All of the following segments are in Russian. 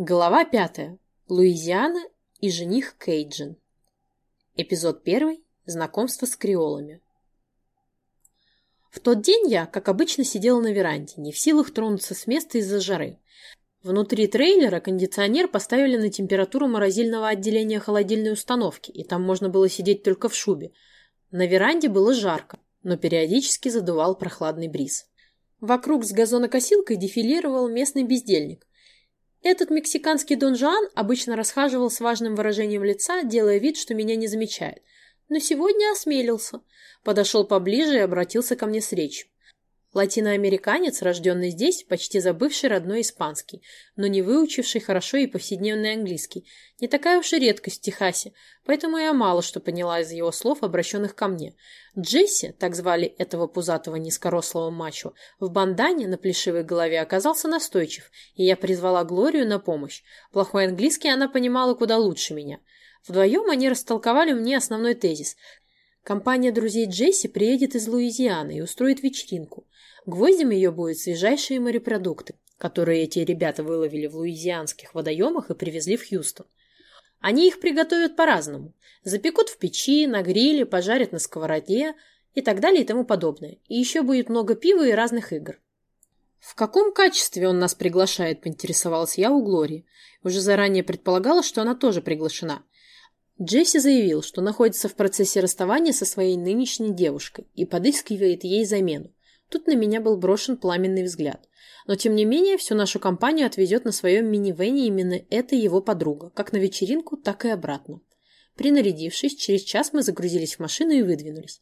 Глава пятая. Луизиана и жених Кейджин. Эпизод первый. Знакомство с креолами. В тот день я, как обычно, сидела на веранде, не в силах тронуться с места из-за жары. Внутри трейлера кондиционер поставили на температуру морозильного отделения холодильной установки, и там можно было сидеть только в шубе. На веранде было жарко, но периодически задувал прохладный бриз. Вокруг с газонокосилкой дефилировал местный бездельник. Этот мексиканский Дон Жуан обычно расхаживал с важным выражением лица, делая вид, что меня не замечает. Но сегодня осмелился. Подошел поближе и обратился ко мне с речью. Латиноамериканец, рожденный здесь, почти забывший родной испанский, но не выучивший хорошо и повседневный английский. Не такая уж и редкость в Техасе, поэтому я мало что поняла из его слов, обращенных ко мне. Джесси, так звали этого пузатого низкорослого мачо, в бандане на плешивой голове оказался настойчив, и я призвала Глорию на помощь. Плохой английский она понимала куда лучше меня. Вдвоем они растолковали мне основной тезис. Компания друзей Джесси приедет из Луизианы и устроит вечеринку. Гвоздем ее будут свежайшие морепродукты, которые эти ребята выловили в луизианских водоемах и привезли в Хьюстон. Они их приготовят по-разному. Запекут в печи, на гриле, пожарят на сковороде и так далее и тому подобное. И еще будет много пива и разных игр. «В каком качестве он нас приглашает?» – поинтересовалась я у Глории. Уже заранее предполагала, что она тоже приглашена. Джесси заявил, что находится в процессе расставания со своей нынешней девушкой и подыскивает ей замену. Тут на меня был брошен пламенный взгляд. Но, тем не менее, всю нашу компанию отвезет на своем минивэне именно эта его подруга, как на вечеринку, так и обратно. Принарядившись, через час мы загрузились в машину и выдвинулись.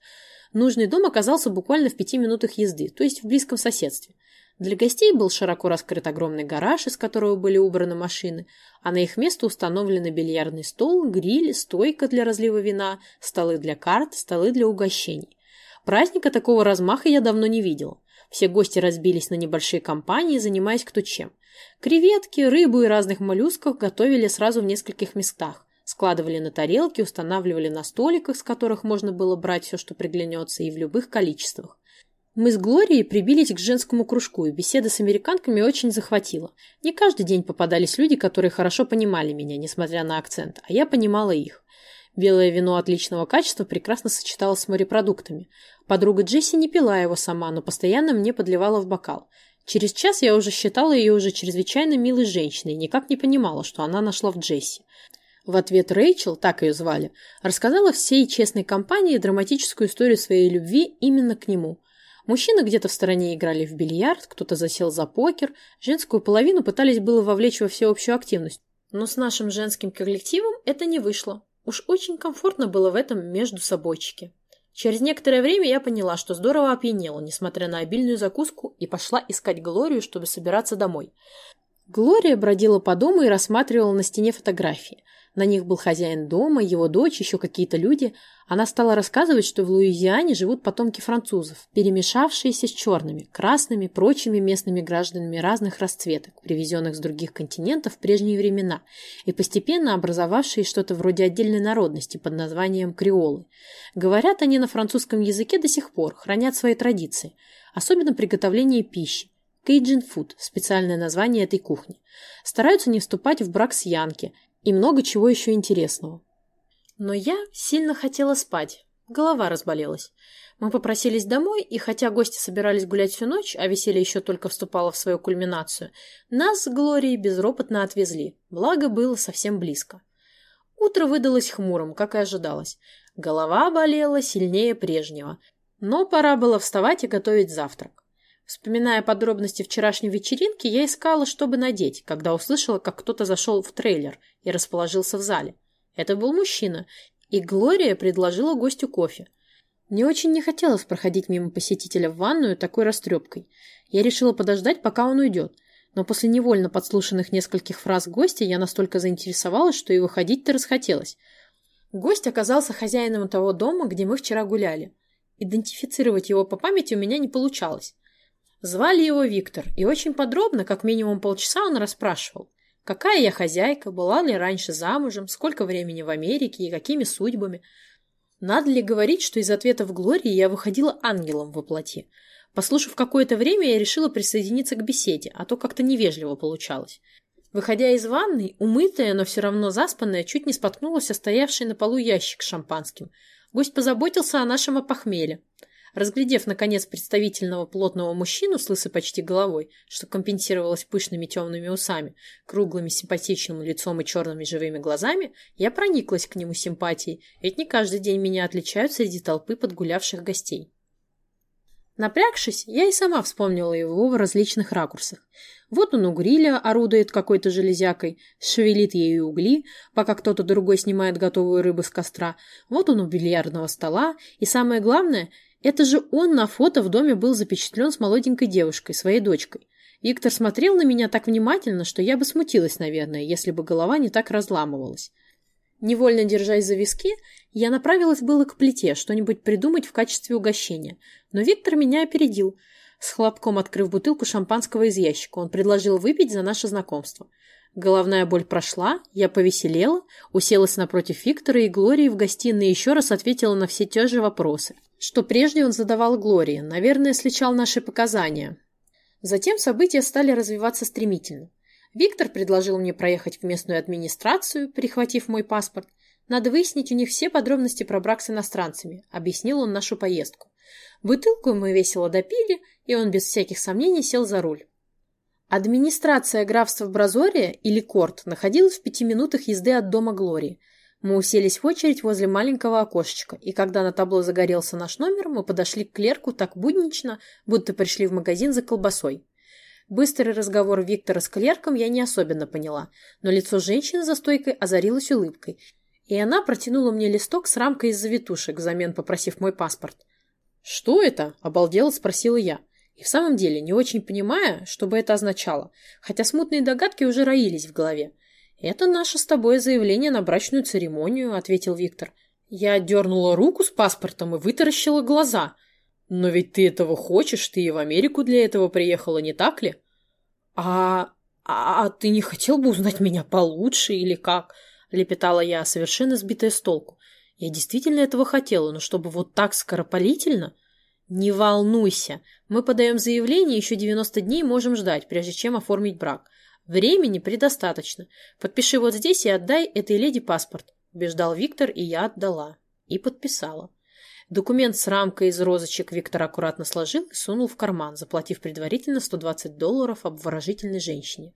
Нужный дом оказался буквально в пяти минутах езды, то есть в близком соседстве. Для гостей был широко раскрыт огромный гараж, из которого были убраны машины, а на их место установлены бильярдный стол, гриль, стойка для разлива вина, столы для карт, столы для угощений. Праздника такого размаха я давно не видела. Все гости разбились на небольшие компании, занимаясь кто чем. Креветки, рыбу и разных моллюсков готовили сразу в нескольких местах. Складывали на тарелки, устанавливали на столиках, с которых можно было брать все, что приглянется, и в любых количествах. Мы с Глорией прибились к женскому кружку, и беседа с американками очень захватила. Не каждый день попадались люди, которые хорошо понимали меня, несмотря на акцент, а я понимала их. Белое вино отличного качества прекрасно сочеталось с морепродуктами. Подруга Джесси не пила его сама, но постоянно мне подливала в бокал. Через час я уже считала ее уже чрезвычайно милой женщиной и никак не понимала, что она нашла в Джесси. В ответ Рэйчел, так ее звали, рассказала всей честной компании драматическую историю своей любви именно к нему. Мужчины где-то в стороне играли в бильярд, кто-то засел за покер, женскую половину пытались было вовлечь во всеобщую активность. Но с нашим женским коллективом это не вышло. Уж очень комфортно было в этом между собойчике. Через некоторое время я поняла, что здорово опьянела, несмотря на обильную закуску, и пошла искать Глорию, чтобы собираться домой. Глория бродила по дому и рассматривала на стене фотографии. На них был хозяин дома, его дочь, еще какие-то люди. Она стала рассказывать, что в Луизиане живут потомки французов, перемешавшиеся с черными, красными, прочими местными гражданами разных расцветок, привезенных с других континентов в прежние времена, и постепенно образовавшие что-то вроде отдельной народности под названием креолы. Говорят они на французском языке до сих пор, хранят свои традиции, особенно приготовление пищи. Кейджин Фуд – специальное название этой кухни. Стараются не вступать в брак с Янки – и много чего еще интересного. Но я сильно хотела спать, голова разболелась. Мы попросились домой, и хотя гости собирались гулять всю ночь, а веселье еще только вступало в свою кульминацию, нас с Глорией безропотно отвезли, благо было совсем близко. Утро выдалось хмурым, как и ожидалось. Голова болела сильнее прежнего, но пора было вставать и готовить завтрак. Вспоминая подробности вчерашней вечеринки, я искала, чтобы надеть, когда услышала, как кто-то зашел в трейлер и расположился в зале. Это был мужчина, и Глория предложила гостю кофе. Мне очень не хотелось проходить мимо посетителя в ванную такой растрепкой. Я решила подождать, пока он уйдет. Но после невольно подслушанных нескольких фраз гостя я настолько заинтересовалась, что и выходить-то расхотелось. Гость оказался хозяином того дома, где мы вчера гуляли. Идентифицировать его по памяти у меня не получалось. Звали его Виктор, и очень подробно, как минимум полчаса, он расспрашивал. Какая я хозяйка, была ли раньше замужем, сколько времени в Америке и какими судьбами. Надо ли говорить, что из ответа в Глории я выходила ангелом во плоти? Послушав какое-то время, я решила присоединиться к беседе, а то как-то невежливо получалось. Выходя из ванной, умытая, но все равно заспанная, чуть не споткнулась о стоявший на полу ящик с шампанским. Гость позаботился о нашем опохмеле. Разглядев, наконец, представительного плотного мужчину с лысой почти головой, что компенсировалось пышными темными усами, круглыми симпатичным лицом и черными живыми глазами, я прониклась к нему симпатией, ведь не каждый день меня отличают среди толпы подгулявших гостей. Напрягшись, я и сама вспомнила его в различных ракурсах. Вот он у гриля орудует какой-то железякой, шевелит ею угли, пока кто-то другой снимает готовую рыбу с костра. Вот он у бильярдного стола. И самое главное, это же он на фото в доме был запечатлен с молоденькой девушкой, своей дочкой. Виктор смотрел на меня так внимательно, что я бы смутилась, наверное, если бы голова не так разламывалась. Невольно держась за виски, я направилась было к плите, что-нибудь придумать в качестве угощения. Но Виктор меня опередил. С хлопком открыв бутылку шампанского из ящика, он предложил выпить за наше знакомство. Головная боль прошла, я повеселела, уселась напротив Виктора и Глории в гостиной еще раз ответила на все те же вопросы, что прежде он задавал Глории, наверное, сличал наши показания. Затем события стали развиваться стремительно. Виктор предложил мне проехать в местную администрацию, перехватив мой паспорт. Надо выяснить у них все подробности про брак с иностранцами, объяснил он нашу поездку. Бутылку мы весело допили, и он без всяких сомнений сел за руль. Администрация графства Бразория или Корт находилась в пяти минутах езды от дома Глории. Мы уселись в очередь возле маленького окошечка, и когда на табло загорелся наш номер, мы подошли к клерку так буднично, будто пришли в магазин за колбасой. Быстрый разговор Виктора с клерком я не особенно поняла, но лицо женщины за стойкой озарилось улыбкой, и она протянула мне листок с рамкой из завитушек, взамен попросив мой паспорт. «Что это?» – обалдело спросила я. И в самом деле, не очень понимая, что бы это означало, хотя смутные догадки уже роились в голове. «Это наше с тобой заявление на брачную церемонию», — ответил Виктор. Я дернула руку с паспортом и вытаращила глаза. «Но ведь ты этого хочешь, ты и в Америку для этого приехала, не так ли?» «А... а, а ты не хотел бы узнать меня получше или как?» — лепетала я, совершенно сбитая с толку. Я действительно этого хотела, но чтобы вот так скоропалительно... Не волнуйся, мы подаем заявление, еще 90 дней можем ждать, прежде чем оформить брак. Времени предостаточно. Подпиши вот здесь и отдай этой леди паспорт, убеждал Виктор, и я отдала. И подписала. Документ с рамкой из розочек Виктор аккуратно сложил и сунул в карман, заплатив предварительно 120 долларов обворожительной женщине.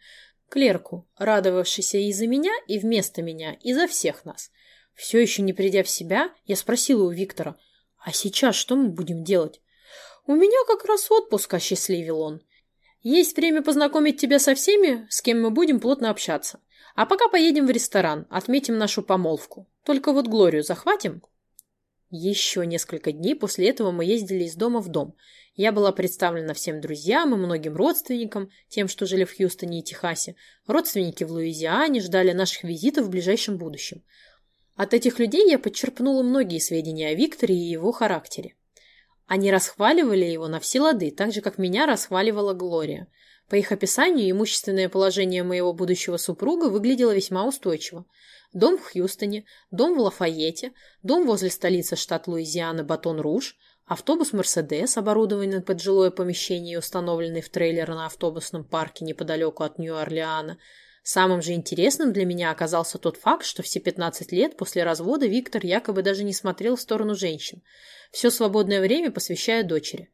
Клерку, радовавшейся и за меня, и вместо меня, и за всех нас. Все еще не придя в себя, я спросила у Виктора, «А сейчас что мы будем делать?» «У меня как раз отпуск», — осчастливил он. «Есть время познакомить тебя со всеми, с кем мы будем плотно общаться. А пока поедем в ресторан, отметим нашу помолвку. Только вот Глорию захватим?» Еще несколько дней после этого мы ездили из дома в дом. Я была представлена всем друзьям и многим родственникам, тем, что жили в Хьюстоне и Техасе. Родственники в Луизиане ждали наших визитов в ближайшем будущем. От этих людей я подчерпнула многие сведения о Викторе и его характере. Они расхваливали его на все лады, так же, как меня расхваливала Глория. По их описанию, имущественное положение моего будущего супруга выглядело весьма устойчиво. Дом в Хьюстоне, дом в Лафайете, дом возле столицы штат Луизиана Батон-Руж, автобус «Мерседес», оборудованный под жилое помещение и установленный в трейлер на автобусном парке неподалеку от Нью-Орлеана – Самым же интересным для меня оказался тот факт, что все 15 лет после развода Виктор якобы даже не смотрел в сторону женщин, все свободное время посвящая дочери.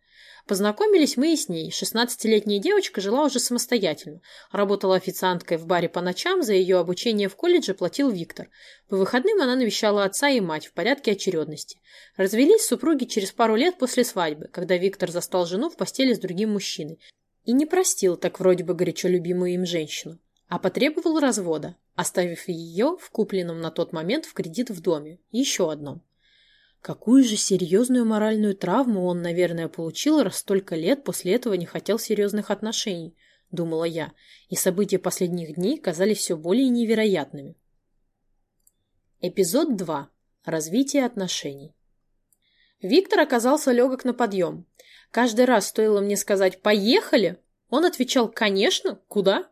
Познакомились мы и с ней. 16-летняя девочка жила уже самостоятельно. Работала официанткой в баре по ночам, за ее обучение в колледже платил Виктор. По выходным она навещала отца и мать в порядке очередности. Развелись супруги через пару лет после свадьбы, когда Виктор застал жену в постели с другим мужчиной. И не простил так вроде бы горячо любимую им женщину а потребовал развода, оставив ее в купленном на тот момент в кредит в доме, еще одном. Какую же серьезную моральную травму он, наверное, получил, раз столько лет после этого не хотел серьезных отношений, думала я, и события последних дней казались все более невероятными. Эпизод 2. Развитие отношений. Виктор оказался легок на подъем. Каждый раз стоило мне сказать «поехали», он отвечал «конечно, куда?»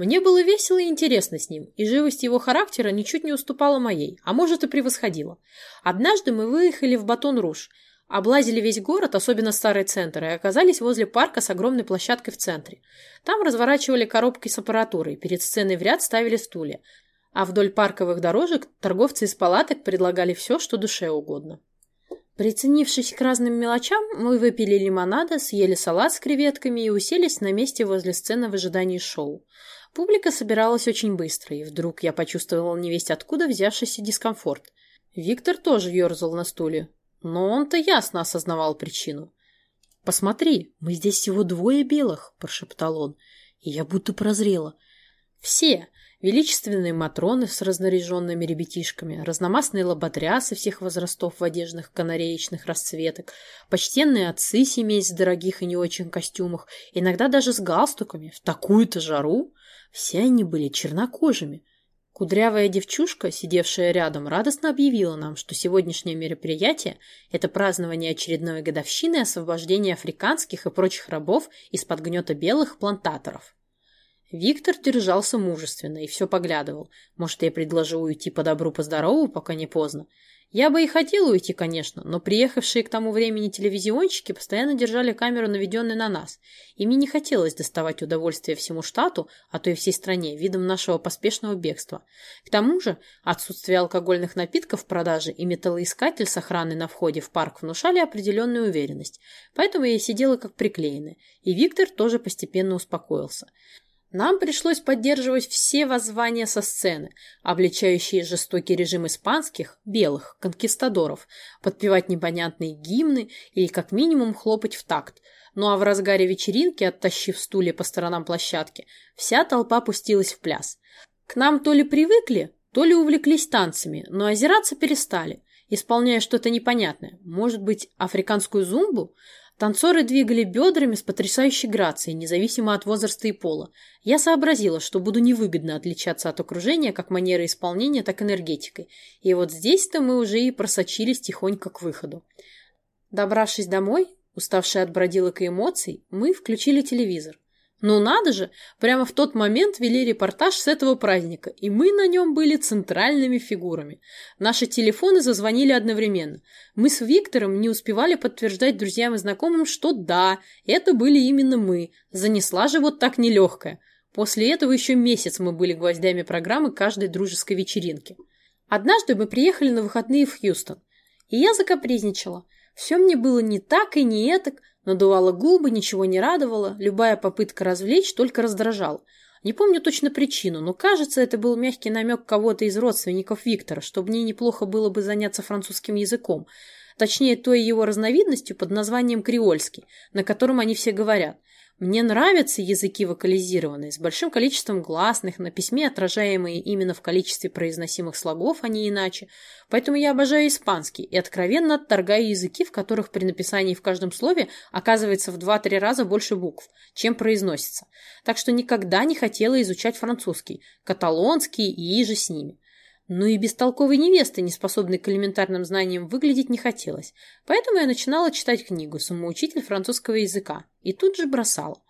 Мне было весело и интересно с ним, и живость его характера ничуть не уступала моей, а может и превосходила. Однажды мы выехали в Батон-Руж, Облазили весь город, особенно старый центр, и оказались возле парка с огромной площадкой в центре. Там разворачивали коробки с аппаратурой, перед сценой в ряд ставили стулья. А вдоль парковых дорожек торговцы из палаток предлагали все, что душе угодно. Приценившись к разным мелочам, мы выпили лимонада, съели салат с креветками и уселись на месте возле сцены в ожидании шоу. Публика собиралась очень быстро, и вдруг я почувствовал невесть откуда взявшийся дискомфорт. Виктор тоже ерзал на стуле, но он-то ясно осознавал причину. «Посмотри, мы здесь всего двое белых», – прошептал он, и я будто прозрела. «Все, величественные матроны с разнаряженными ребятишками, разномастные лоботрясы всех возрастов в одеждах канареечных расцветок, почтенные отцы семейств в дорогих и не очень костюмах, иногда даже с галстуками, в такую-то жару. Все они были чернокожими. Кудрявая девчушка, сидевшая рядом, радостно объявила нам, что сегодняшнее мероприятие – это празднование очередной годовщины освобождения африканских и прочих рабов из-под гнета белых плантаторов. Виктор держался мужественно и все поглядывал. Может, я предложу уйти по добру, по здорову, пока не поздно. Я бы и хотела уйти, конечно, но приехавшие к тому времени телевизионщики постоянно держали камеру наведенной на нас, и мне не хотелось доставать удовольствие всему штату, а то и всей стране, видом нашего поспешного бегства. К тому же отсутствие алкогольных напитков в продаже и металлоискатель с охраной на входе в парк внушали определенную уверенность, поэтому я сидела как приклеенная, и Виктор тоже постепенно успокоился. Нам пришлось поддерживать все воззвания со сцены, обличающие жестокий режим испанских, белых, конкистадоров, подпевать непонятные гимны или как минимум хлопать в такт. Ну а в разгаре вечеринки, оттащив стулья по сторонам площадки, вся толпа пустилась в пляс. К нам то ли привыкли, то ли увлеклись танцами, но озираться перестали, исполняя что-то непонятное. Может быть, африканскую зумбу? Танцоры двигали бедрами с потрясающей грацией, независимо от возраста и пола. Я сообразила, что буду невыгодно отличаться от окружения как манерой исполнения, так и энергетикой. И вот здесь-то мы уже и просочились тихонько к выходу. Добравшись домой, уставшие от бродилок и эмоций, мы включили телевизор. Ну надо же, прямо в тот момент вели репортаж с этого праздника, и мы на нем были центральными фигурами. Наши телефоны зазвонили одновременно. Мы с Виктором не успевали подтверждать друзьям и знакомым, что да, это были именно мы. Занесла же вот так нелегкая. После этого еще месяц мы были гвоздями программы каждой дружеской вечеринки. Однажды мы приехали на выходные в Хьюстон, и я закапризничала. Все мне было не так и не этак, Надувала губы, ничего не радовало, любая попытка развлечь только раздражала. Не помню точно причину, но кажется, это был мягкий намек кого-то из родственников Виктора, что мне неплохо было бы заняться французским языком. Точнее, той его разновидностью под названием креольский, на котором они все говорят. Мне нравятся языки вокализированные, с большим количеством гласных, на письме отражаемые именно в количестве произносимых слогов, а не иначе. Поэтому я обожаю испанский и откровенно отторгаю языки, в которых при написании в каждом слове оказывается в 2-3 раза больше букв, чем произносится. Так что никогда не хотела изучать французский, каталонский и иже с ними. Но и бестолковой невесты, не способной к элементарным знаниям, выглядеть не хотелось. Поэтому я начинала читать книгу «Самоучитель французского языка» и тут же бросала.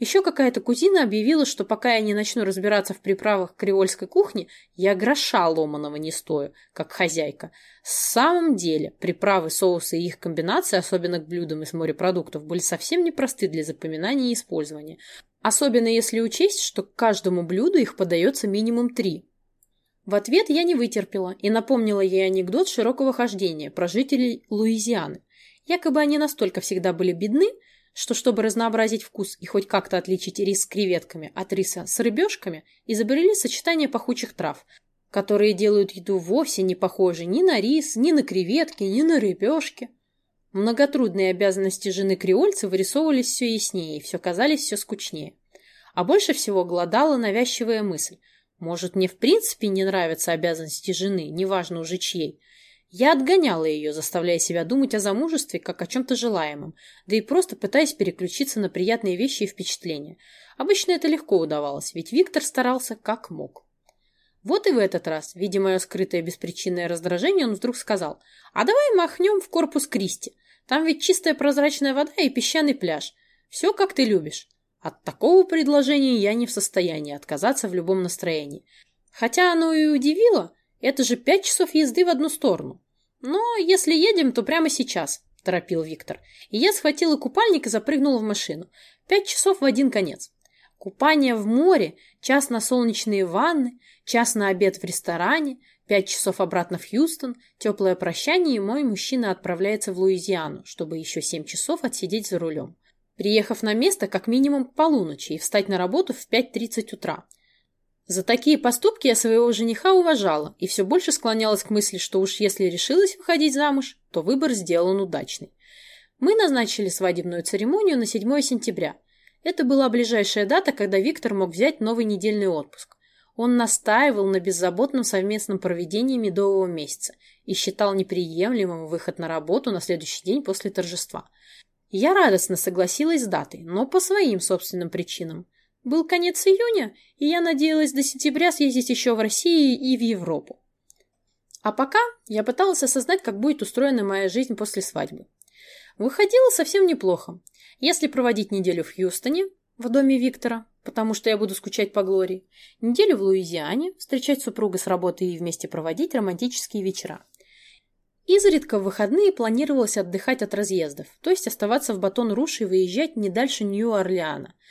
Еще какая-то кузина объявила, что пока я не начну разбираться в приправах креольской кухни, я гроша ломаного не стою, как хозяйка. В самом деле, приправы, соусы и их комбинации, особенно к блюдам из морепродуктов, были совсем непросты для запоминания и использования. Особенно если учесть, что к каждому блюду их подается минимум три. В ответ я не вытерпела и напомнила ей анекдот широкого хождения про жителей Луизианы. Якобы они настолько всегда были бедны, что, чтобы разнообразить вкус и хоть как-то отличить рис с креветками от риса с рыбешками, изобрели сочетание пахучих трав, которые делают еду вовсе не похожей ни на рис, ни на креветки, ни на рыбешки. Многотрудные обязанности жены креольца вырисовывались все яснее и все казались все скучнее. А больше всего голодала навязчивая мысль – может, мне в принципе не нравятся обязанности жены, неважно уже чьей. Я отгоняла ее, заставляя себя думать о замужестве как о чем-то желаемом, да и просто пытаясь переключиться на приятные вещи и впечатления. Обычно это легко удавалось, ведь Виктор старался как мог. Вот и в этот раз, видя мое скрытое беспричинное раздражение, он вдруг сказал, «А давай махнем в корпус Кристи. Там ведь чистая прозрачная вода и песчаный пляж. Все, как ты любишь. От такого предложения я не в состоянии отказаться в любом настроении. Хотя оно и удивило, это же пять часов езды в одну сторону. Но если едем, то прямо сейчас. торопил Виктор. И я схватила купальник и запрыгнула в машину. Пять часов в один конец. Купание в море, час на солнечные ванны, час на обед в ресторане, пять часов обратно в Хьюстон, теплое прощание, и мой мужчина отправляется в Луизиану, чтобы еще семь часов отсидеть за рулем. Приехав на место как минимум к полуночи и встать на работу в 5.30 утра. За такие поступки я своего жениха уважала и все больше склонялась к мысли, что уж если решилась выходить замуж, то выбор сделан удачный. Мы назначили свадебную церемонию на 7 сентября. Это была ближайшая дата, когда Виктор мог взять новый недельный отпуск. Он настаивал на беззаботном совместном проведении медового месяца и считал неприемлемым выход на работу на следующий день после торжества. Я радостно согласилась с датой, но по своим собственным причинам. Был конец июня, и я надеялась до сентября съездить еще в Россию и в Европу. А пока я пыталась осознать, как будет устроена моя жизнь после свадьбы. Выходило совсем неплохо. Если проводить неделю в Хьюстоне, в доме Виктора, потому что я буду скучать по Глории, неделю в Луизиане, встречать супруга с работы и вместе проводить романтические вечера. Изредка в выходные планировалось отдыхать от разъездов, то есть оставаться в Батон-Руш и выезжать не дальше Нью-Орлеана –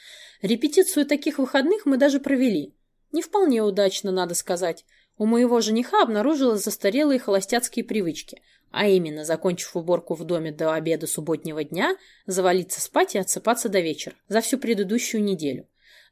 Репетицию таких выходных мы даже провели. Не вполне удачно, надо сказать. У моего жениха обнаружились застарелые холостяцкие привычки, а именно, закончив уборку в доме до обеда субботнего дня, завалиться спать и отсыпаться до вечера, за всю предыдущую неделю.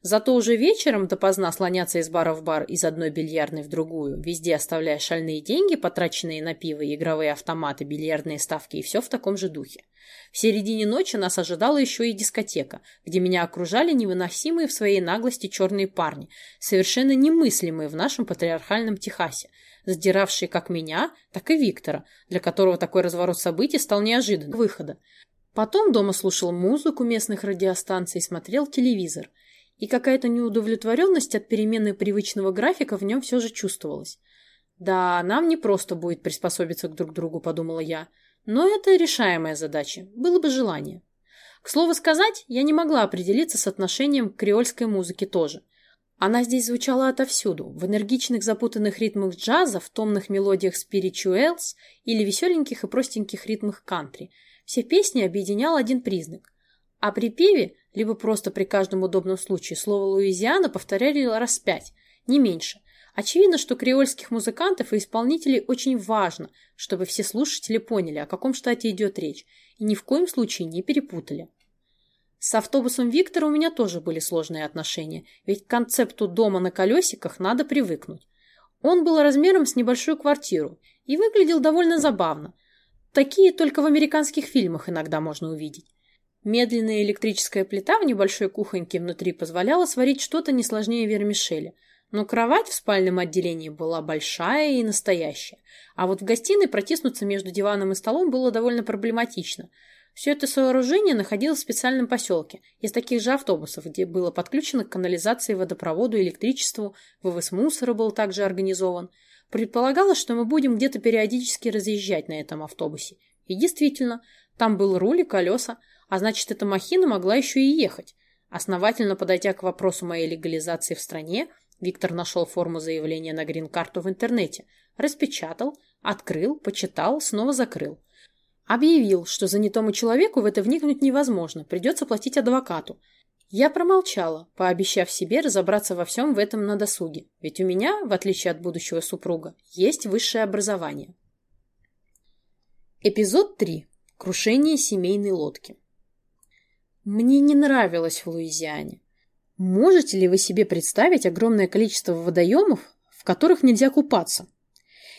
Зато уже вечером допоздна слоняться из бара в бар, из одной бильярдной в другую, везде оставляя шальные деньги, потраченные на пиво, игровые автоматы, бильярдные ставки и все в таком же духе. В середине ночи нас ожидала еще и дискотека, где меня окружали невыносимые в своей наглости черные парни, совершенно немыслимые в нашем патриархальном Техасе, сдиравшие как меня, так и Виктора, для которого такой разворот событий стал неожиданным выхода. Потом дома слушал музыку местных радиостанций и смотрел телевизор – и какая-то неудовлетворенность от перемены привычного графика в нем все же чувствовалась. «Да, нам не просто будет приспособиться к друг другу», — подумала я. «Но это решаемая задача. Было бы желание». К слову сказать, я не могла определиться с отношением к креольской музыке тоже. Она здесь звучала отовсюду, в энергичных запутанных ритмах джаза, в томных мелодиях спиричуэлс или веселеньких и простеньких ритмах кантри. Все песни объединял один признак. А при певе либо просто при каждом удобном случае слово «Луизиана» повторяли раз пять, не меньше. Очевидно, что креольских музыкантов и исполнителей очень важно, чтобы все слушатели поняли, о каком штате идет речь, и ни в коем случае не перепутали. С автобусом Виктора у меня тоже были сложные отношения, ведь к концепту дома на колесиках надо привыкнуть. Он был размером с небольшую квартиру и выглядел довольно забавно. Такие только в американских фильмах иногда можно увидеть. Медленная электрическая плита в небольшой кухоньке внутри позволяла сварить что-то не сложнее вермишели. Но кровать в спальном отделении была большая и настоящая. А вот в гостиной протиснуться между диваном и столом было довольно проблематично. Все это сооружение находилось в специальном поселке, из таких же автобусов, где было подключено к канализации, водопроводу, электричеству, вывоз мусора был также организован. Предполагалось, что мы будем где-то периодически разъезжать на этом автобусе. И действительно, там был руль и колеса, а значит, эта махина могла еще и ехать. Основательно подойдя к вопросу моей легализации в стране, Виктор нашел форму заявления на грин-карту в интернете, распечатал, открыл, почитал, снова закрыл. Объявил, что занятому человеку в это вникнуть невозможно, придется платить адвокату. Я промолчала, пообещав себе разобраться во всем в этом на досуге, ведь у меня, в отличие от будущего супруга, есть высшее образование. Эпизод 3. Крушение семейной лодки. Мне не нравилось в Луизиане. Можете ли вы себе представить огромное количество водоемов, в которых нельзя купаться?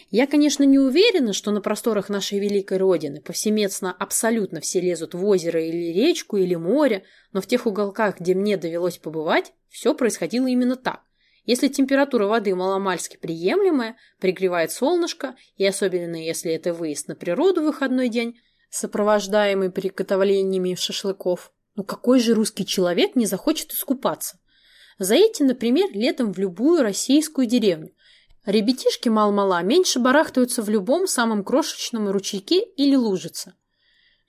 Я, конечно, не уверена, что на просторах нашей великой родины повсеместно абсолютно все лезут в озеро или речку или море, но в тех уголках, где мне довелось побывать, все происходило именно так. Если температура воды маломальски приемлемая, пригревает солнышко, и особенно если это выезд на природу в выходной день, сопровождаемый приготовлениями шашлыков, ну какой же русский человек не захочет искупаться? Заедьте, например, летом в любую российскую деревню. Ребятишки мал-мала меньше барахтаются в любом самом крошечном ручейке или лужице.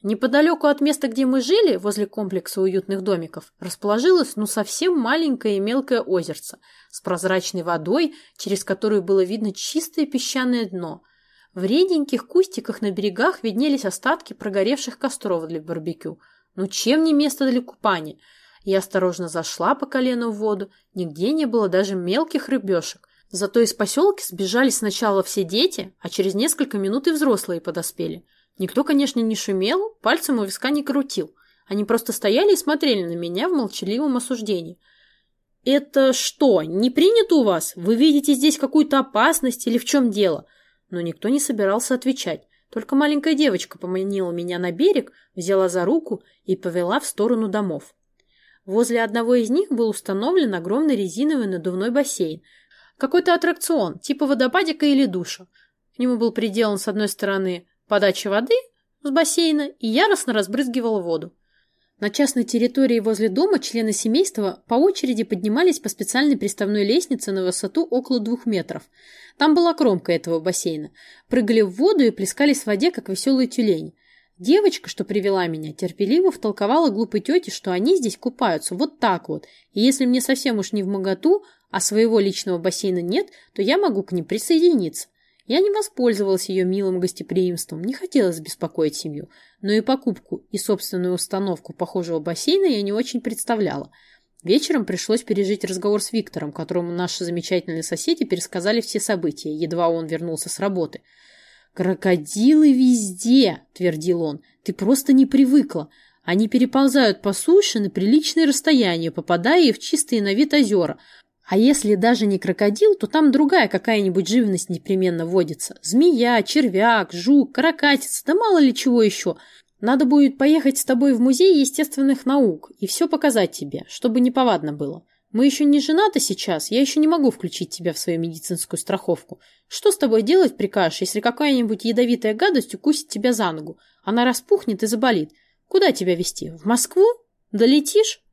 Неподалеку от места, где мы жили, возле комплекса уютных домиков, расположилось ну совсем маленькое и мелкое озерце с прозрачной водой, через которую было видно чистое песчаное дно. В реденьких кустиках на берегах виднелись остатки прогоревших костров для барбекю. Ну чем не место для купания? Я осторожно зашла по колену в воду, нигде не было даже мелких рыбешек. Зато из поселка сбежали сначала все дети, а через несколько минут и взрослые подоспели. Никто, конечно, не шумел, пальцем у виска не крутил. Они просто стояли и смотрели на меня в молчаливом осуждении. «Это что, не принято у вас? Вы видите здесь какую-то опасность или в чем дело?» Но никто не собирался отвечать. Только маленькая девочка поманила меня на берег, взяла за руку и повела в сторону домов. Возле одного из них был установлен огромный резиновый надувной бассейн. Какой-то аттракцион, типа водопадика или душа. К нему был приделан с одной стороны подача воды с бассейна и яростно разбрызгивал воду. На частной территории возле дома члены семейства по очереди поднимались по специальной приставной лестнице на высоту около двух метров. Там была кромка этого бассейна. Прыгали в воду и плескались в воде, как веселые тюлени. Девочка, что привела меня, терпеливо втолковала глупой тете, что они здесь купаются вот так вот, и если мне совсем уж не в моготу, а своего личного бассейна нет, то я могу к ним присоединиться. Я не воспользовалась ее милым гостеприимством, не хотелось беспокоить семью, но и покупку и собственную установку похожего бассейна я не очень представляла. Вечером пришлось пережить разговор с Виктором, которому наши замечательные соседи пересказали все события, едва он вернулся с работы. «Крокодилы везде!» – твердил он. «Ты просто не привыкла. Они переползают по суше на приличное расстояние, попадая в чистые на вид озера, а если даже не крокодил, то там другая какая-нибудь живность непременно водится. Змея, червяк, жук, каракатица, да мало ли чего еще. Надо будет поехать с тобой в музей естественных наук и все показать тебе, чтобы не повадно было. Мы еще не женаты сейчас, я еще не могу включить тебя в свою медицинскую страховку. Что с тобой делать прикажешь, если какая-нибудь ядовитая гадость укусит тебя за ногу? Она распухнет и заболит. Куда тебя везти? В Москву? Долетишь?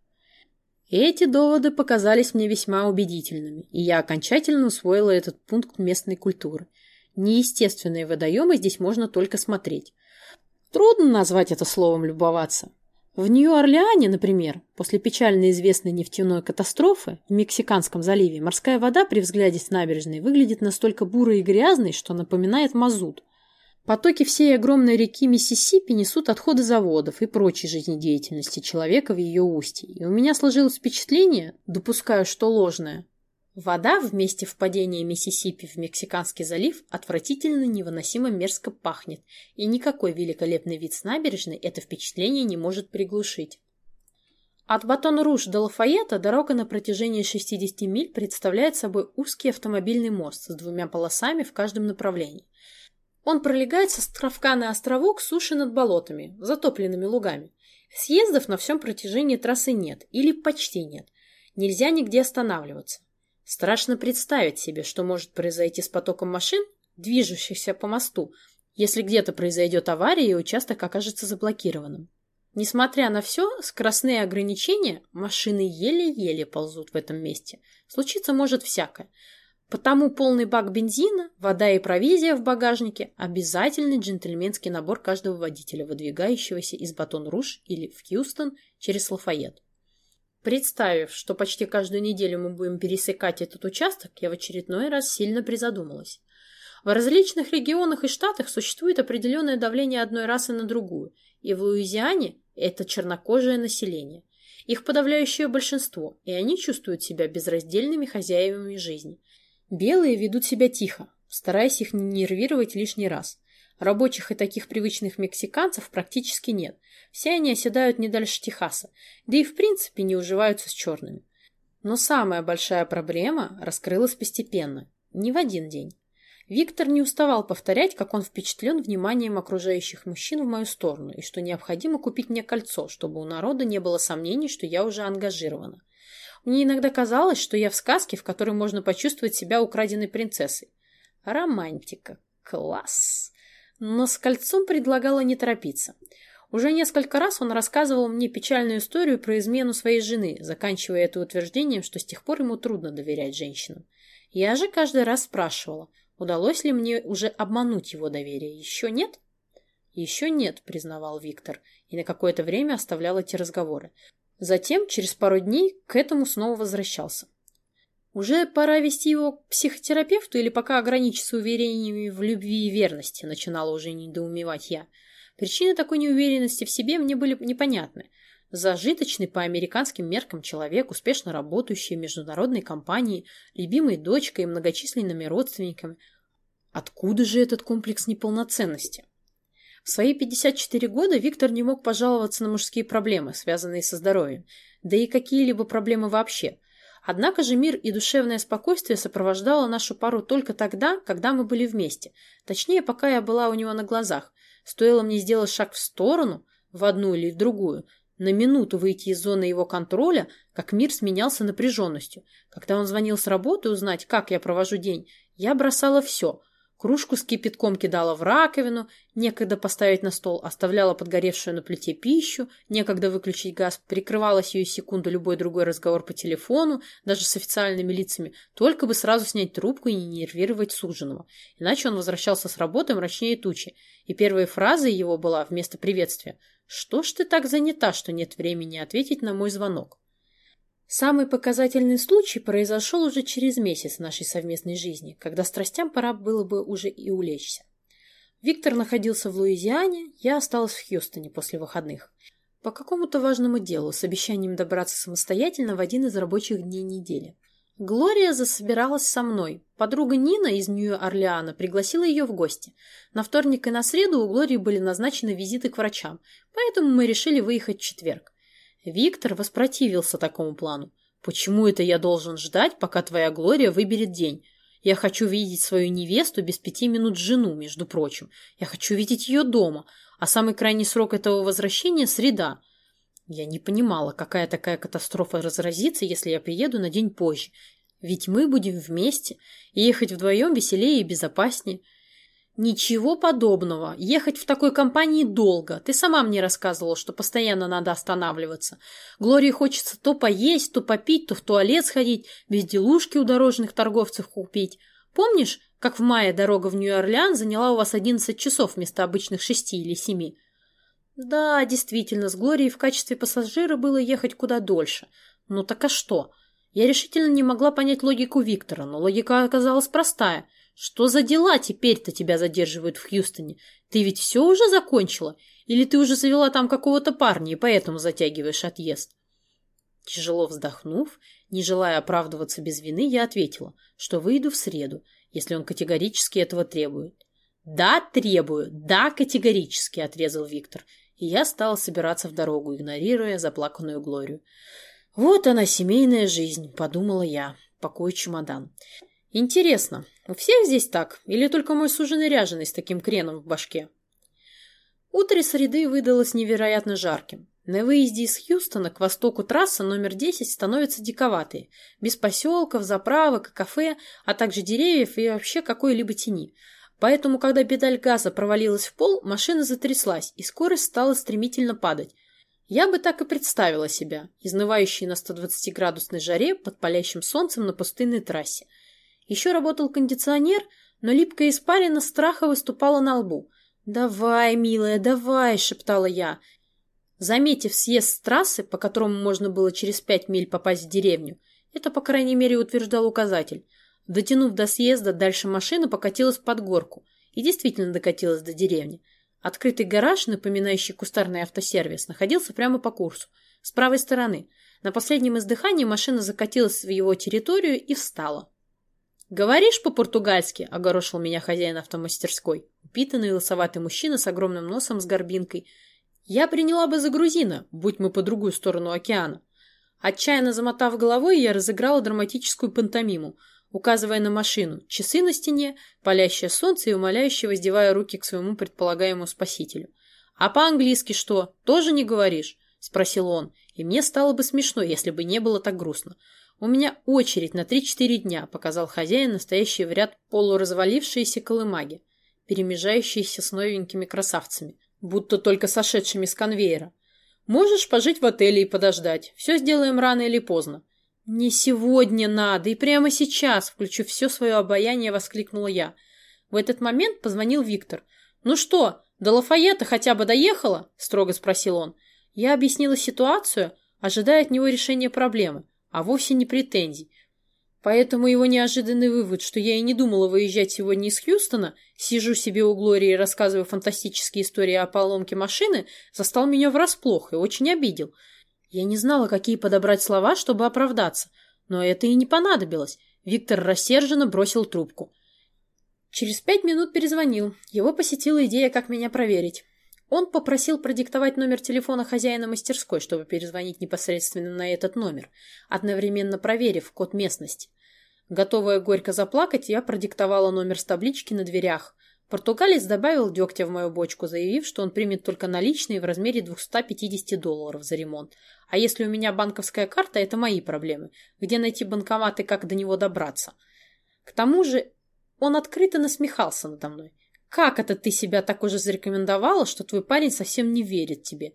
Эти доводы показались мне весьма убедительными, и я окончательно усвоила этот пункт местной культуры. Неестественные водоемы здесь можно только смотреть. Трудно назвать это словом «любоваться». В Нью-Орлеане, например, после печально известной нефтяной катастрофы в Мексиканском заливе морская вода при взгляде с набережной выглядит настолько бурой и грязной, что напоминает мазут. Потоки всей огромной реки Миссисипи несут отходы заводов и прочей жизнедеятельности человека в ее устье. И у меня сложилось впечатление, допускаю, что ложное. Вода в месте впадения Миссисипи в Мексиканский залив отвратительно невыносимо мерзко пахнет, и никакой великолепный вид с набережной это впечатление не может приглушить. От Батон-Руж до Лафайета дорога на протяжении 60 миль представляет собой узкий автомобильный мост с двумя полосами в каждом направлении. Он пролегает с островка на островок суши над болотами, затопленными лугами. Съездов на всем протяжении трассы нет или почти нет. Нельзя нигде останавливаться. Страшно представить себе, что может произойти с потоком машин, движущихся по мосту, если где-то произойдет авария и участок окажется заблокированным. Несмотря на все, скоростные ограничения, машины еле-еле ползут в этом месте. Случиться может всякое. Потому полный бак бензина, вода и провизия в багажнике – обязательный джентльменский набор каждого водителя, выдвигающегося из Батон-Руж или в Хьюстон через Лафайет. Представив, что почти каждую неделю мы будем пересекать этот участок, я в очередной раз сильно призадумалась. В различных регионах и штатах существует определенное давление одной расы на другую, и в Луизиане это чернокожее население. Их подавляющее большинство, и они чувствуют себя безраздельными хозяевами жизни – Белые ведут себя тихо, стараясь их не нервировать лишний раз. Рабочих и таких привычных мексиканцев практически нет. Все они оседают не дальше Техаса, да и в принципе не уживаются с черными. Но самая большая проблема раскрылась постепенно, не в один день. Виктор не уставал повторять, как он впечатлен вниманием окружающих мужчин в мою сторону и что необходимо купить мне кольцо, чтобы у народа не было сомнений, что я уже ангажирована. Мне иногда казалось, что я в сказке, в которой можно почувствовать себя украденной принцессой. Романтика. Класс. Но с кольцом предлагала не торопиться. Уже несколько раз он рассказывал мне печальную историю про измену своей жены, заканчивая это утверждением, что с тех пор ему трудно доверять женщинам. Я же каждый раз спрашивала, удалось ли мне уже обмануть его доверие. Еще нет? Еще нет, признавал Виктор, и на какое-то время оставлял эти разговоры. Затем, через пару дней, к этому снова возвращался. Уже пора вести его к психотерапевту или пока ограничиться уверениями в любви и верности, начинала уже недоумевать я. Причины такой неуверенности в себе мне были непонятны. Зажиточный по американским меркам человек, успешно работающий в международной компании, любимой дочкой и многочисленными родственниками. Откуда же этот комплекс неполноценности? В свои 54 года Виктор не мог пожаловаться на мужские проблемы, связанные со здоровьем, да и какие-либо проблемы вообще. Однако же мир и душевное спокойствие сопровождало нашу пару только тогда, когда мы были вместе. Точнее, пока я была у него на глазах. Стоило мне сделать шаг в сторону, в одну или в другую, на минуту выйти из зоны его контроля, как мир сменялся напряженностью. Когда он звонил с работы узнать, как я провожу день, я бросала все – Кружку с кипятком кидала в раковину, некогда поставить на стол, оставляла подгоревшую на плите пищу, некогда выключить газ, прикрывалась ее секунду любой другой разговор по телефону, даже с официальными лицами, только бы сразу снять трубку и не нервировать суженого. Иначе он возвращался с работы мрачнее тучи, и первой фразой его была вместо приветствия «Что ж ты так занята, что нет времени ответить на мой звонок?» Самый показательный случай произошел уже через месяц нашей совместной жизни, когда страстям пора было бы уже и улечься. Виктор находился в Луизиане, я осталась в Хьюстоне после выходных. По какому-то важному делу с обещанием добраться самостоятельно в один из рабочих дней недели. Глория засобиралась со мной. Подруга Нина из Нью-Орлеана пригласила ее в гости. На вторник и на среду у Глории были назначены визиты к врачам, поэтому мы решили выехать в четверг. Виктор воспротивился такому плану. «Почему это я должен ждать, пока твоя Глория выберет день? Я хочу видеть свою невесту без пяти минут жену, между прочим. Я хочу видеть ее дома, а самый крайний срок этого возвращения – среда». Я не понимала, какая такая катастрофа разразится, если я приеду на день позже. Ведь мы будем вместе, и ехать вдвоем веселее и безопаснее. Ничего подобного. Ехать в такой компании долго. Ты сама мне рассказывала, что постоянно надо останавливаться. Глории хочется то поесть, то попить, то в туалет сходить, безделушки у дорожных торговцев купить. Помнишь, как в мае дорога в Нью-Орлеан заняла у вас 11 часов вместо обычных 6 или 7? Да, действительно, с Глорией в качестве пассажира было ехать куда дольше. Ну так а что? Я решительно не могла понять логику Виктора, но логика оказалась простая – что за дела теперь-то тебя задерживают в Хьюстоне? Ты ведь все уже закончила? Или ты уже завела там какого-то парня и поэтому затягиваешь отъезд? Тяжело вздохнув, не желая оправдываться без вины, я ответила, что выйду в среду, если он категорически этого требует. «Да, требую! Да, категорически!» – отрезал Виктор. И я стала собираться в дорогу, игнорируя заплаканную Глорию. «Вот она, семейная жизнь», – подумала я, покой чемодан. Интересно, у всех здесь так? Или только мой суженый ряженый с таким креном в башке? Утро среды выдалось невероятно жарким. На выезде из Хьюстона к востоку трасса номер 10 становится диковатой, без поселков, заправок, кафе, а также деревьев и вообще какой-либо тени. Поэтому, когда педаль газа провалилась в пол, машина затряслась, и скорость стала стремительно падать. Я бы так и представила себя, изнывающей на 120-градусной жаре под палящим солнцем на пустынной трассе – еще работал кондиционер, но липкая испарина страха выступала на лбу. «Давай, милая, давай!» — шептала я. Заметив съезд с трассы, по которому можно было через пять миль попасть в деревню, это, по крайней мере, утверждал указатель. Дотянув до съезда, дальше машина покатилась под горку и действительно докатилась до деревни. Открытый гараж, напоминающий кустарный автосервис, находился прямо по курсу, с правой стороны. На последнем издыхании машина закатилась в его территорию и встала. «Говоришь по-португальски?» — огорошил меня хозяин автомастерской. Упитанный лысоватый мужчина с огромным носом с горбинкой. «Я приняла бы за грузина, будь мы по другую сторону океана». Отчаянно замотав головой, я разыграла драматическую пантомиму, указывая на машину, часы на стене, палящее солнце и умоляюще воздевая руки к своему предполагаемому спасителю. «А по-английски что, тоже не говоришь?» — спросил он, и мне стало бы смешно, если бы не было так грустно. «У меня очередь на три-четыре дня», — показал хозяин, настоящий в ряд полуразвалившиеся колымаги, перемежающиеся с новенькими красавцами, будто только сошедшими с конвейера. «Можешь пожить в отеле и подождать. Все сделаем рано или поздно». «Не сегодня надо, и прямо сейчас», — включив все свое обаяние, воскликнула я. В этот момент позвонил Виктор. «Ну что, до Лафайета хотя бы доехала?» — строго спросил он. Я объяснила ситуацию, ожидая от него решения проблемы а вовсе не претензий. Поэтому его неожиданный вывод, что я и не думала выезжать сегодня из Хьюстона, сижу себе у Глории и рассказываю фантастические истории о поломке машины, застал меня врасплох и очень обидел. Я не знала, какие подобрать слова, чтобы оправдаться, но это и не понадобилось. Виктор рассерженно бросил трубку. Через пять минут перезвонил. Его посетила идея, как меня проверить. Он попросил продиктовать номер телефона хозяина мастерской, чтобы перезвонить непосредственно на этот номер, одновременно проверив код местности. Готовая горько заплакать, я продиктовала номер с таблички на дверях. Португалец добавил дегтя в мою бочку, заявив, что он примет только наличные в размере 250 долларов за ремонт. А если у меня банковская карта, это мои проблемы. Где найти банкомат и как до него добраться? К тому же он открыто насмехался надо мной. Как это ты себя так уже зарекомендовала, что твой парень совсем не верит тебе?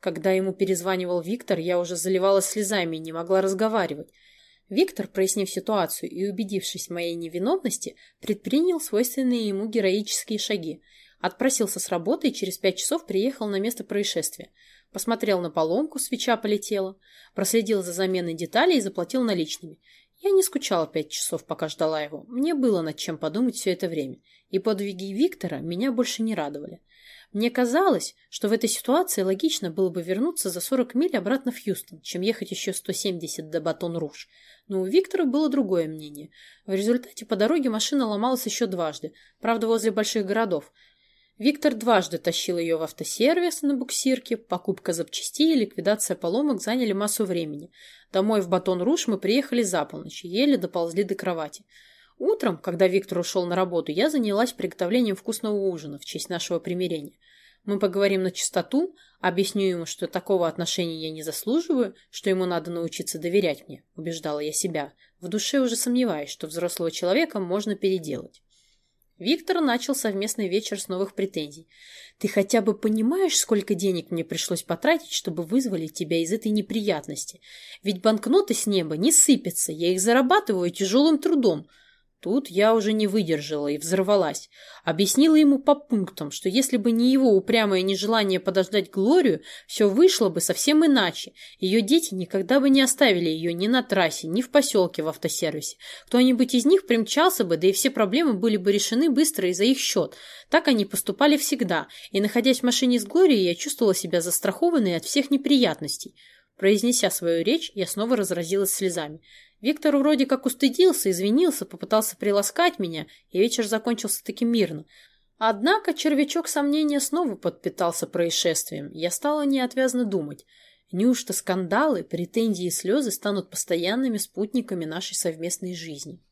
Когда ему перезванивал Виктор, я уже заливалась слезами и не могла разговаривать. Виктор, прояснив ситуацию и убедившись в моей невиновности, предпринял свойственные ему героические шаги. Отпросился с работы и через пять часов приехал на место происшествия. Посмотрел на поломку, свеча полетела, проследил за заменой деталей и заплатил наличными. Я не скучала пять часов, пока ждала его. Мне было над чем подумать все это время и подвиги Виктора меня больше не радовали. Мне казалось, что в этой ситуации логично было бы вернуться за 40 миль обратно в Хьюстон, чем ехать еще 170 до Батон-Руж. Но у Виктора было другое мнение. В результате по дороге машина ломалась еще дважды, правда, возле больших городов. Виктор дважды тащил ее в автосервис на буксирке, покупка запчастей и ликвидация поломок заняли массу времени. Домой в Батон-Руж мы приехали за полночь еле доползли до кровати. Утром, когда Виктор ушел на работу, я занялась приготовлением вкусного ужина в честь нашего примирения. Мы поговорим на чистоту, объясню ему, что такого отношения я не заслуживаю, что ему надо научиться доверять мне, убеждала я себя, в душе уже сомневаясь, что взрослого человека можно переделать. Виктор начал совместный вечер с новых претензий. «Ты хотя бы понимаешь, сколько денег мне пришлось потратить, чтобы вызволить тебя из этой неприятности? Ведь банкноты с неба не сыпятся, я их зарабатываю тяжелым трудом. Тут я уже не выдержала и взорвалась. Объяснила ему по пунктам, что если бы не его упрямое нежелание подождать Глорию, все вышло бы совсем иначе. Ее дети никогда бы не оставили ее ни на трассе, ни в поселке в автосервисе. Кто-нибудь из них примчался бы, да и все проблемы были бы решены быстро и за их счет. Так они поступали всегда, и, находясь в машине с Глорией, я чувствовала себя застрахованной от всех неприятностей. Произнеся свою речь, я снова разразилась слезами. Виктор вроде как устыдился, извинился, попытался приласкать меня, и вечер закончился таким мирно. Однако червячок сомнения снова подпитался происшествием. Я стала неотвязно думать. Неужто скандалы, претензии и слезы станут постоянными спутниками нашей совместной жизни?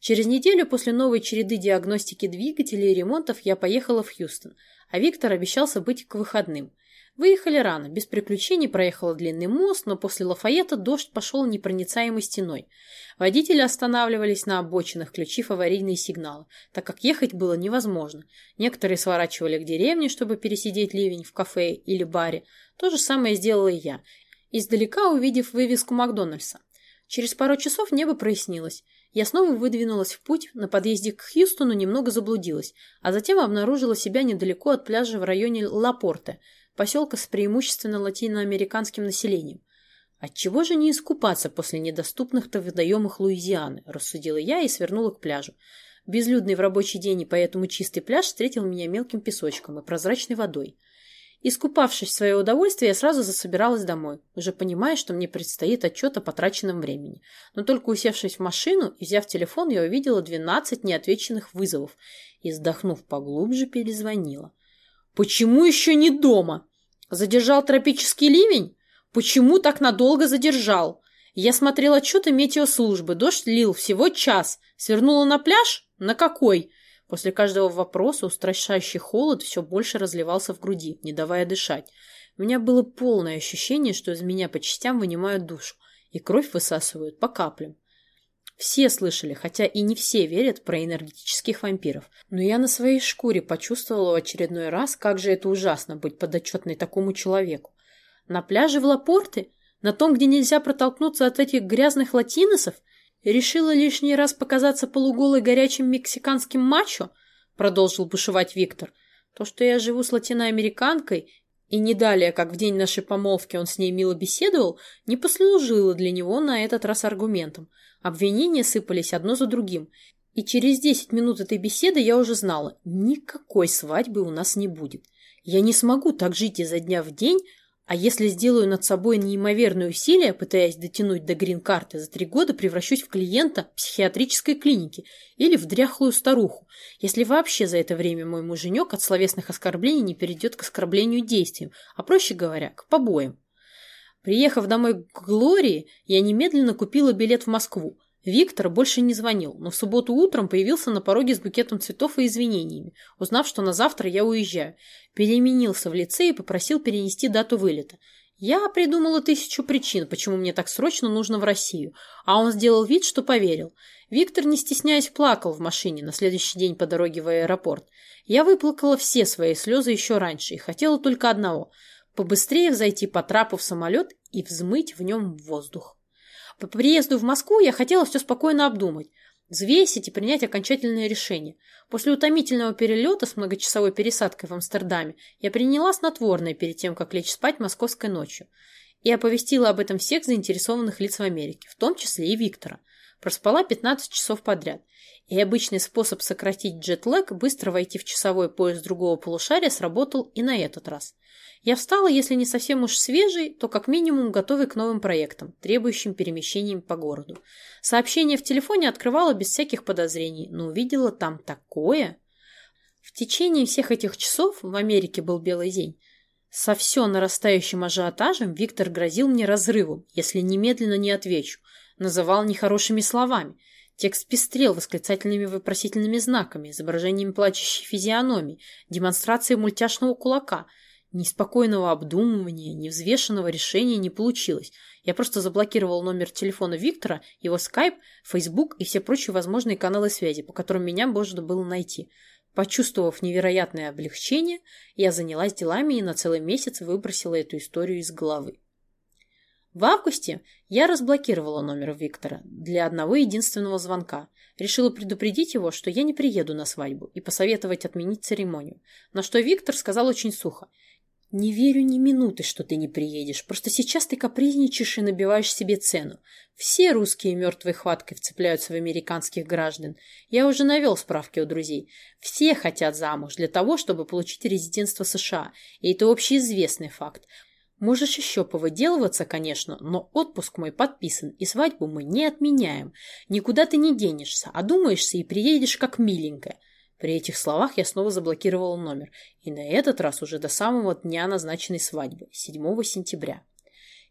Через неделю после новой череды диагностики двигателей и ремонтов я поехала в Хьюстон, а Виктор обещался быть к выходным – Выехали рано, без приключений проехала длинный мост, но после Лафайета дождь пошел непроницаемой стеной. Водители останавливались на обочинах, включив аварийные сигналы, так как ехать было невозможно. Некоторые сворачивали к деревне, чтобы пересидеть ливень в кафе или баре. То же самое сделала и я, издалека увидев вывеску Макдональдса. Через пару часов небо прояснилось. Я снова выдвинулась в путь, на подъезде к Хьюстону немного заблудилась, а затем обнаружила себя недалеко от пляжа в районе Лапорте – поселка с преимущественно латиноамериканским населением. Отчего же не искупаться после недоступных-то водоемах Луизианы, рассудила я и свернула к пляжу. Безлюдный в рабочий день и поэтому чистый пляж встретил меня мелким песочком и прозрачной водой. Искупавшись в свое удовольствие, я сразу засобиралась домой, уже понимая, что мне предстоит отчет о потраченном времени. Но только усевшись в машину и взяв телефон, я увидела 12 неотвеченных вызовов и, вздохнув поглубже, перезвонила. Почему еще не дома? Задержал тропический ливень? Почему так надолго задержал? Я смотрел отчеты метеослужбы. Дождь лил всего час. Свернула на пляж? На какой? После каждого вопроса устрашающий холод все больше разливался в груди, не давая дышать. У меня было полное ощущение, что из меня по частям вынимают душу, и кровь высасывают по каплям. Все слышали, хотя и не все верят про энергетических вампиров. Но я на своей шкуре почувствовала в очередной раз, как же это ужасно быть подотчетной такому человеку. На пляже в Лапорте, на том, где нельзя протолкнуться от этих грязных латиносов, решила лишний раз показаться полуголой горячим мексиканским мачо, продолжил бушевать Виктор. То, что я живу с латиноамериканкой, и не далее, как в день нашей помолвки он с ней мило беседовал, не послужило для него на этот раз аргументом. Обвинения сыпались одно за другим, и через десять минут этой беседы я уже знала, никакой свадьбы у нас не будет. Я не смогу так жить изо дня в день, а если сделаю над собой неимоверные усилия, пытаясь дотянуть до грин-карты, за три года превращусь в клиента психиатрической клиники или в дряхлую старуху, если вообще за это время мой муженек от словесных оскорблений не перейдет к оскорблению действием, а проще говоря, к побоям. Приехав домой к Глории, я немедленно купила билет в Москву, Виктор больше не звонил, но в субботу утром появился на пороге с букетом цветов и извинениями, узнав, что на завтра я уезжаю. Переменился в лице и попросил перенести дату вылета. Я придумала тысячу причин, почему мне так срочно нужно в Россию, а он сделал вид, что поверил. Виктор, не стесняясь, плакал в машине на следующий день по дороге в аэропорт. Я выплакала все свои слезы еще раньше и хотела только одного – побыстрее зайти по трапу в самолет и взмыть в нем воздух. По приезду в Москву я хотела все спокойно обдумать, взвесить и принять окончательное решение. После утомительного перелета с многочасовой пересадкой в Амстердаме я приняла снотворное перед тем, как лечь спать московской ночью. И оповестила об этом всех заинтересованных лиц в Америке, в том числе и Виктора. Проспала 15 часов подряд. И обычный способ сократить джетлэг, быстро войти в часовой пояс другого полушария, сработал и на этот раз. Я встала, если не совсем уж свежий, то как минимум готовый к новым проектам, требующим перемещением по городу. Сообщение в телефоне открывала без всяких подозрений, но увидела там такое. В течение всех этих часов в Америке был белый день. Со все нарастающим ажиотажем Виктор грозил мне разрывом, если немедленно не отвечу. Называл нехорошими словами. Текст пестрел восклицательными вопросительными знаками, изображениями плачущей физиономии, демонстрацией мультяшного кулака – ни спокойного обдумывания, ни взвешенного решения не получилось. Я просто заблокировал номер телефона Виктора, его скайп, фейсбук и все прочие возможные каналы связи, по которым меня можно было найти. Почувствовав невероятное облегчение, я занялась делами и на целый месяц выбросила эту историю из головы. В августе я разблокировала номер Виктора для одного единственного звонка. Решила предупредить его, что я не приеду на свадьбу и посоветовать отменить церемонию. На что Виктор сказал очень сухо. «Не верю ни минуты, что ты не приедешь. Просто сейчас ты капризничаешь и набиваешь себе цену. Все русские мертвой хваткой вцепляются в американских граждан. Я уже навел справки у друзей. Все хотят замуж для того, чтобы получить резидентство США. И это общеизвестный факт. Можешь еще повыделываться, конечно, но отпуск мой подписан, и свадьбу мы не отменяем. Никуда ты не денешься, а думаешься и приедешь как миленькая. При этих словах я снова заблокировала номер, и на этот раз уже до самого дня назначенной свадьбы, 7 сентября.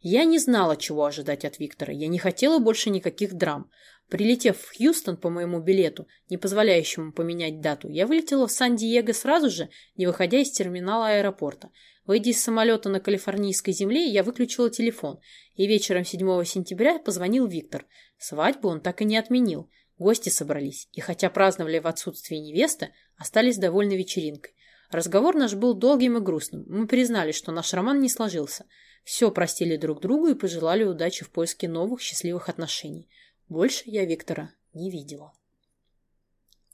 Я не знала, чего ожидать от Виктора, я не хотела больше никаких драм. Прилетев в Хьюстон по моему билету, не позволяющему поменять дату, я вылетела в Сан-Диего сразу же, не выходя из терминала аэропорта. Выйдя из самолета на калифорнийской земле, я выключила телефон, и вечером 7 сентября позвонил Виктор. Свадьбу он так и не отменил. Гости собрались, и хотя праздновали в отсутствии невесты, остались довольны вечеринкой. Разговор наш был долгим и грустным. Мы признали, что наш роман не сложился. Все простили друг другу и пожелали удачи в поиске новых счастливых отношений. Больше я Виктора не видела.